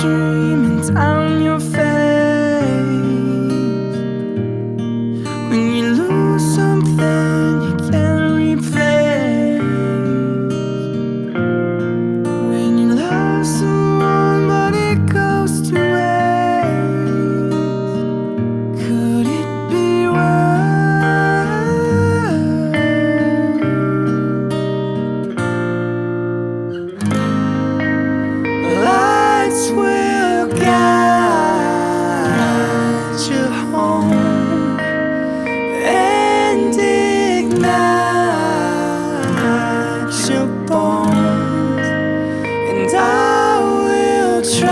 tears try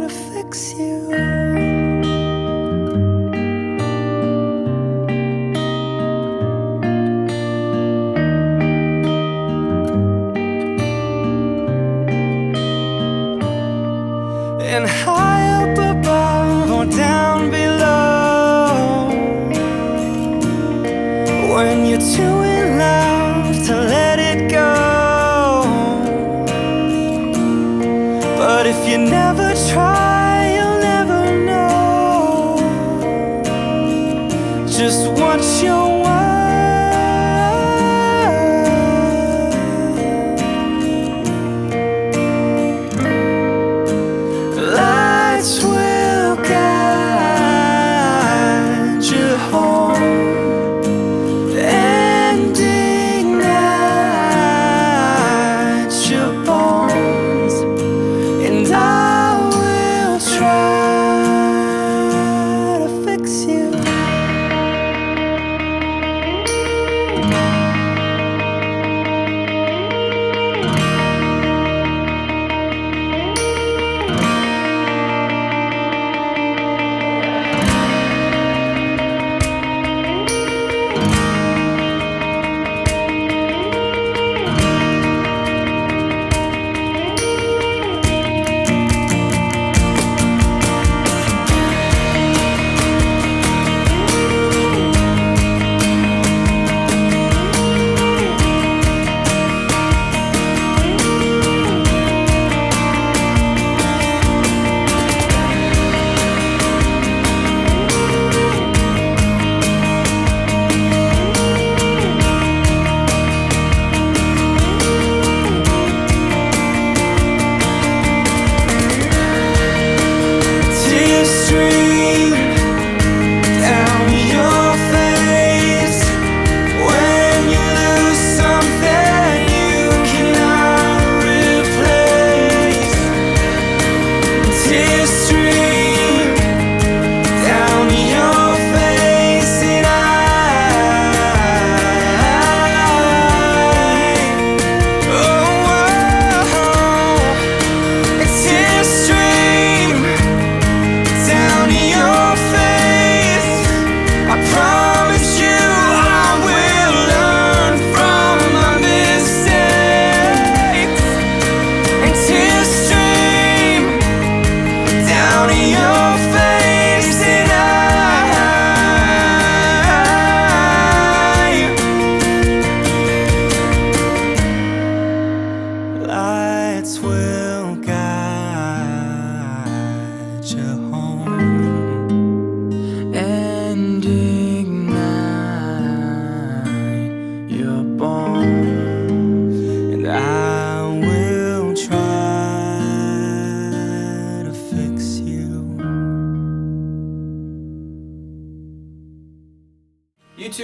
to fix you. And high up above or down below When you're too Just what you're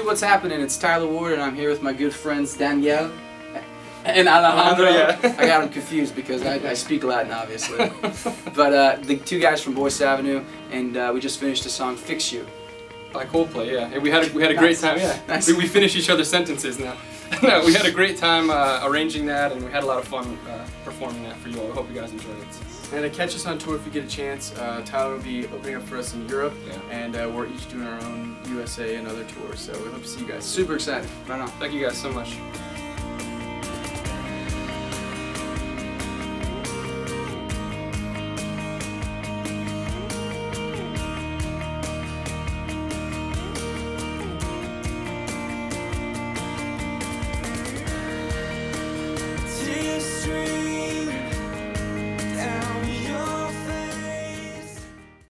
what's happening? It's Tyler Ward, and I'm here with my good friends Danielle And Alejandro, yeah. I got him confused because I, I speak Latin, obviously. but uh, the two guys from Boyce Avenue, and uh, we just finished the song "Fix You." By Coldplay, yeah. And we had a, we had a great time, yeah. Nice. We, we finish each other's sentences now. no, we had a great time uh, arranging that, and we had a lot of fun uh, performing that for you all. I hope you guys enjoyed it. And to catch us on tour if you get a chance, uh, Tyler will be opening up for us in Europe, Yeah. and uh, we're each doing our own USA and other tours. So we hope to see you guys. Super excited. Right on. Thank you guys so much.